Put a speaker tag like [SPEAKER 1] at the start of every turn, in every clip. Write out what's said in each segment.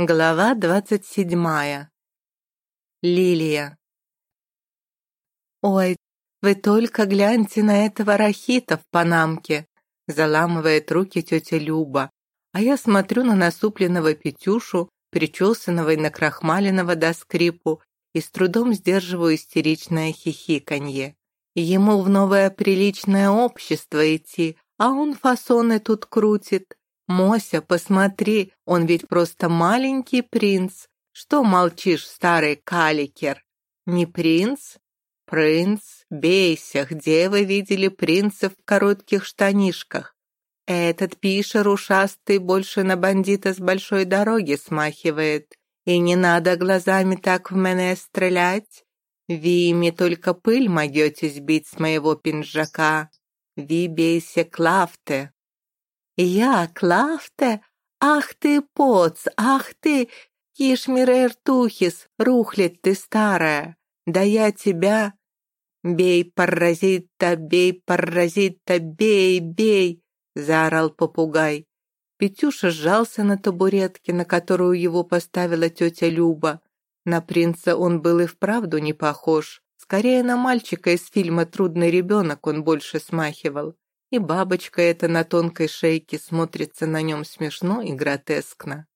[SPEAKER 1] Глава двадцать седьмая. Лилия. «Ой, вы только гляньте на этого рахита в панамке!» Заламывает руки тетя Люба. А я смотрю на насупленного Петюшу, причесанного и накрахмаленного до скрипу, и с трудом сдерживаю истеричное хихиканье. Ему в новое приличное общество идти, а он фасоны тут крутит. «Мося, посмотри, он ведь просто маленький принц. Что молчишь, старый каликер? Не принц? Принц? Бейся, где вы видели принца в коротких штанишках? Этот пишер ушастый больше на бандита с большой дороги смахивает. И не надо глазами так в меня стрелять. Ви ими только пыль могете сбить с моего пинжака. Ви бейся клавте, «Я, Клафте? Ах ты, поц, ах ты, Кишмир Эртухис, рухлядь ты старая! Да я тебя...» «Бей, паразита, бей, паразита, бей, бей!» — заорал попугай. Петюша сжался на табуретке, на которую его поставила тетя Люба. На принца он был и вправду не похож. Скорее на мальчика из фильма «Трудный ребенок» он больше смахивал. И бабочка эта на тонкой шейке смотрится на нем смешно и гротескно.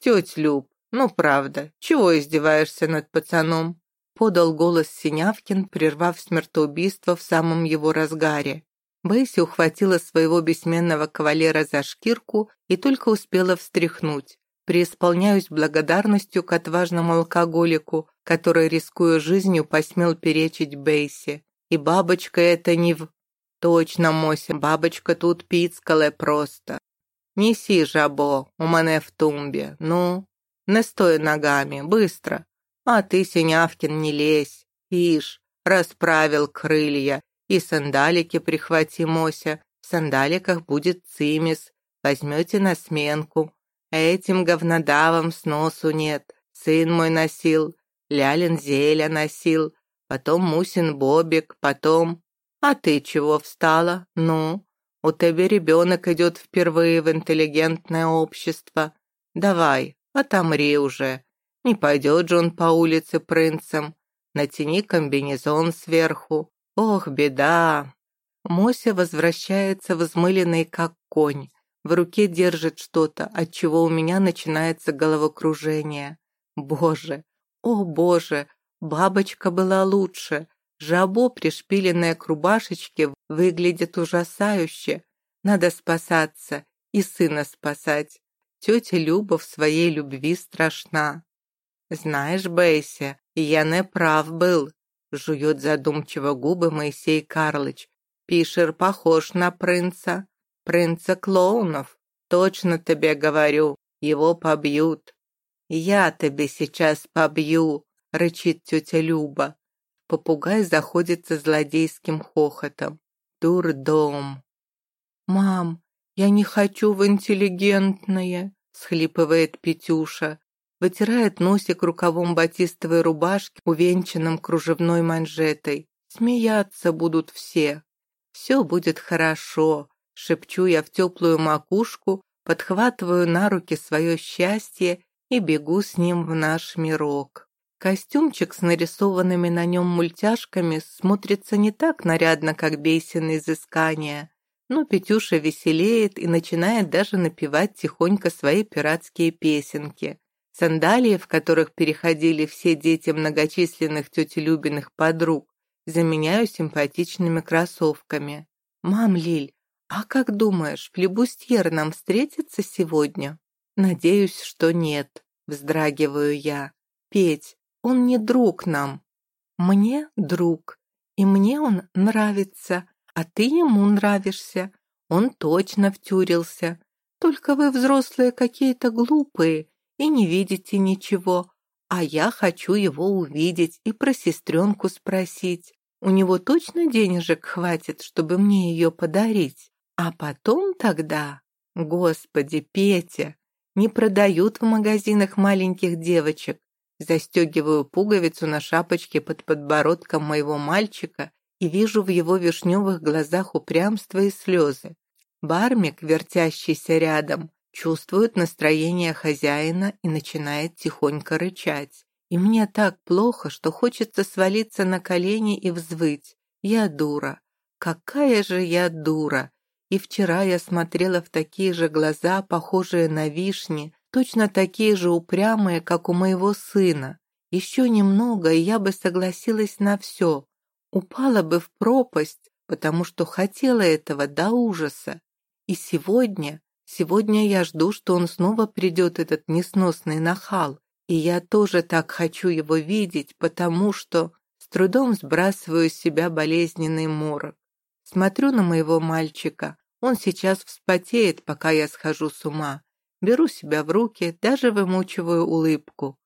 [SPEAKER 1] «Тетя Люб, ну правда, чего издеваешься над пацаном?» подал голос Синявкин, прервав смертоубийство в самом его разгаре. Бейси ухватила своего бессменного кавалера за шкирку и только успела встряхнуть. Преисполняюсь благодарностью к отважному алкоголику, который, рискуя жизнью, посмел перечить Бейси. И бабочка это не в... Точно, Мося, бабочка тут піцкале просто. Неси, жабо, у мене в тумбе. Ну, не стой ногами, быстро. А ты, Синявкин, не лезь. Ишь, расправил крылья. И сандалики прихвати, Мося. В сандаликах будет цимис. Возьмете на сменку. Этим говнодавам сносу нет. Сын мой носил, Лялин Зеля носил, потом Мусин Бобик, потом... «А ты чего встала? Ну, у тебя ребенок идет впервые в интеллигентное общество. Давай, отомри уже. Не пойдет же он по улице принцем. Натяни комбинезон сверху. Ох, беда!» Мося возвращается взмыленный, как конь. В руке держит что-то, от чего у меня начинается головокружение. Боже, о боже, бабочка была лучше. Жабо, пришпиленное к рубашечке, выглядит ужасающе. Надо спасаться и сына спасать. Тетя Люба в своей любви страшна. Знаешь, Бейся, я не прав был, жует задумчиво губы Моисей Карлыч. Пишер похож на принца, принца клоунов. Точно тебе говорю, его побьют. Я тебе сейчас побью, рычит тетя Люба. Попугай заходится злодейским хохотом. Дурдом. «Мам, я не хочу в интеллигентное», — схлипывает Петюша. Вытирает носик рукавом батистовой рубашки, увенчанным кружевной манжетой. Смеяться будут все. «Все будет хорошо», — шепчу я в теплую макушку, подхватываю на руки свое счастье и бегу с ним в наш мирок. Костюмчик с нарисованными на нем мультяшками смотрится не так нарядно, как бейсины изыскания, но Петюша веселеет и начинает даже напевать тихонько свои пиратские песенки. Сандалии, в которых переходили все дети многочисленных тети Любиных подруг, заменяю симпатичными кроссовками. «Мам, Лиль, а как думаешь, флебустьер нам встретится сегодня?» «Надеюсь, что нет», — вздрагиваю я. «Петь, он не друг нам. Мне друг, и мне он нравится, а ты ему нравишься. Он точно втюрился. Только вы, взрослые, какие-то глупые и не видите ничего. А я хочу его увидеть и про сестренку спросить. У него точно денежек хватит, чтобы мне ее подарить. А потом тогда... Господи, Петя, не продают в магазинах маленьких девочек, Застегиваю пуговицу на шапочке под подбородком моего мальчика и вижу в его вишневых глазах упрямство и слезы. Бармик, вертящийся рядом, чувствует настроение хозяина и начинает тихонько рычать. И мне так плохо, что хочется свалиться на колени и взвыть. Я дура. Какая же я дура. И вчера я смотрела в такие же глаза, похожие на вишни, точно такие же упрямые, как у моего сына. Еще немного, и я бы согласилась на все. Упала бы в пропасть, потому что хотела этого до ужаса. И сегодня, сегодня я жду, что он снова придет, этот несносный нахал. И я тоже так хочу его видеть, потому что с трудом сбрасываю с себя болезненный морок. Смотрю на моего мальчика. Он сейчас вспотеет, пока я схожу с ума. Беру себя в руки, даже вымучиваю улыбку.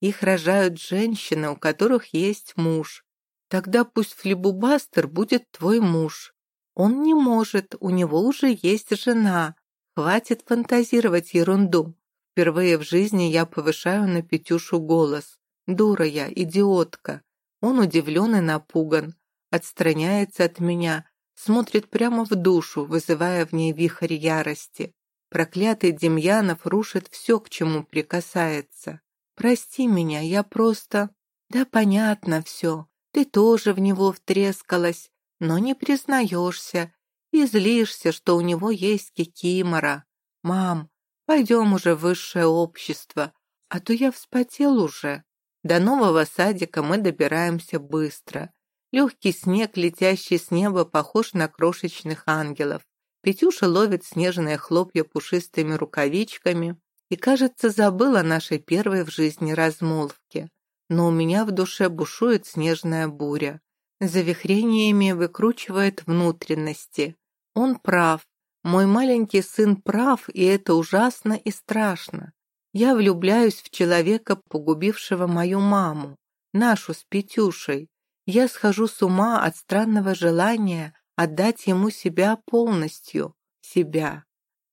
[SPEAKER 1] Их рожают женщины, у которых есть муж. Тогда пусть флебубастер будет твой муж. Он не может, у него уже есть жена. Хватит фантазировать ерунду. Впервые в жизни я повышаю на Петюшу голос. Дура я, идиотка. Он удивлен и напуган. Отстраняется от меня, смотрит прямо в душу, вызывая в ней вихрь ярости. Проклятый Демьянов рушит все, к чему прикасается. Прости меня, я просто... Да понятно все. Ты тоже в него втрескалась, но не признаешься и злишься, что у него есть кикимора. Мам, пойдем уже в высшее общество, а то я вспотел уже. До нового садика мы добираемся быстро. Легкий снег, летящий с неба, похож на крошечных ангелов. Петюша ловит снежные хлопья пушистыми рукавичками, и, кажется, забыл о нашей первой в жизни размолвке. Но у меня в душе бушует снежная буря. Завихрениями выкручивает внутренности. Он прав. Мой маленький сын прав, и это ужасно и страшно. Я влюбляюсь в человека, погубившего мою маму, нашу с Петюшей. Я схожу с ума от странного желания отдать ему себя полностью, себя.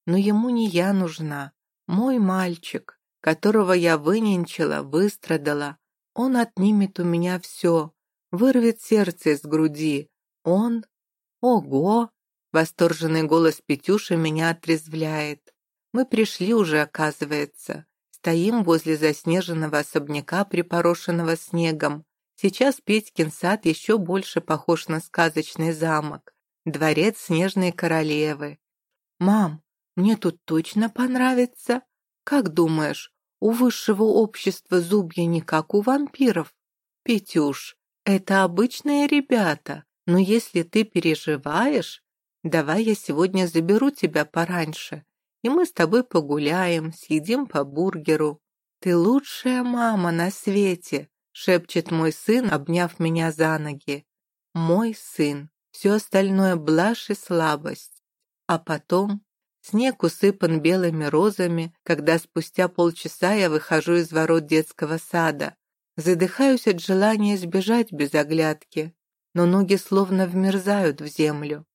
[SPEAKER 1] Но ему не я нужна, мой мальчик, которого я выненчила, выстрадала, он отнимет у меня все, вырвет сердце из груди. Он... Ого! Восторженный голос Петюши меня отрезвляет. Мы пришли уже, оказывается. Стоим возле заснеженного особняка, припорошенного снегом. Сейчас Петькин сад еще больше похож на сказочный замок. Дворец снежной королевы. «Мам, мне тут точно понравится. Как думаешь, у высшего общества зубья не как у вампиров? Петюш, это обычные ребята, но если ты переживаешь, давай я сегодня заберу тебя пораньше, и мы с тобой погуляем, съедим по бургеру. Ты лучшая мама на свете, шепчет мой сын, обняв меня за ноги. Мой сын. Все остальное блажь и слабость. А потом Снег усыпан белыми розами, когда спустя полчаса я выхожу из ворот детского сада. Задыхаюсь от желания сбежать без оглядки, но ноги словно вмерзают в землю.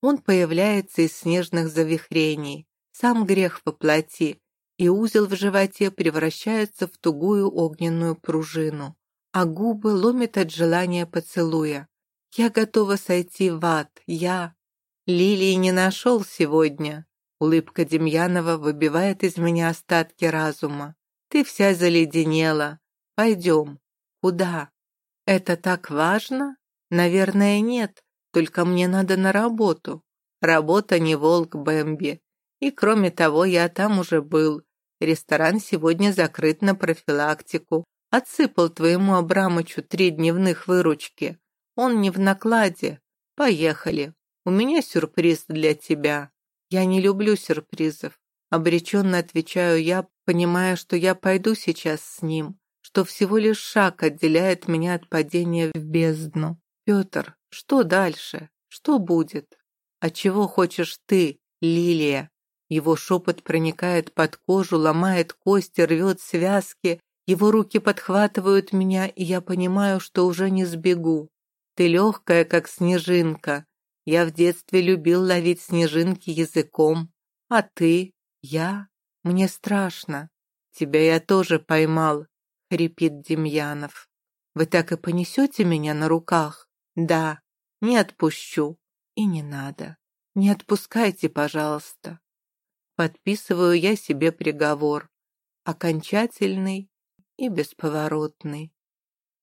[SPEAKER 1] Он появляется из снежных завихрений, сам грех воплоти, и узел в животе превращается в тугую огненную пружину, а губы ломит от желания поцелуя. Я готова сойти в ад, я... Лилии не нашел сегодня, Улыбка Демьянова выбивает из меня остатки разума. Ты вся заледенела. Пойдем. Куда? Это так важно? Наверное, нет. Только мне надо на работу. Работа не волк Бэмби. И кроме того, я там уже был. Ресторан сегодня закрыт на профилактику. Отсыпал твоему Абрамычу три дневных выручки. Он не в накладе. Поехали. У меня сюрприз для тебя. «Я не люблю сюрпризов», — обреченно отвечаю я, понимая, что я пойду сейчас с ним, что всего лишь шаг отделяет меня от падения в бездну. «Петр, что дальше? Что будет? А чего хочешь ты, Лилия?» Его шепот проникает под кожу, ломает кости, рвет связки. Его руки подхватывают меня, и я понимаю, что уже не сбегу. Ты легкая, как снежинка, я в детстве любил ловить снежинки языком. А ты? Я? Мне страшно. Тебя я тоже поймал, хрипит Демьянов. Вы так и понесете меня на руках? Да, не отпущу. И не надо. Не отпускайте, пожалуйста. подписываю я себе приговор. Окончательный и бесповоротный.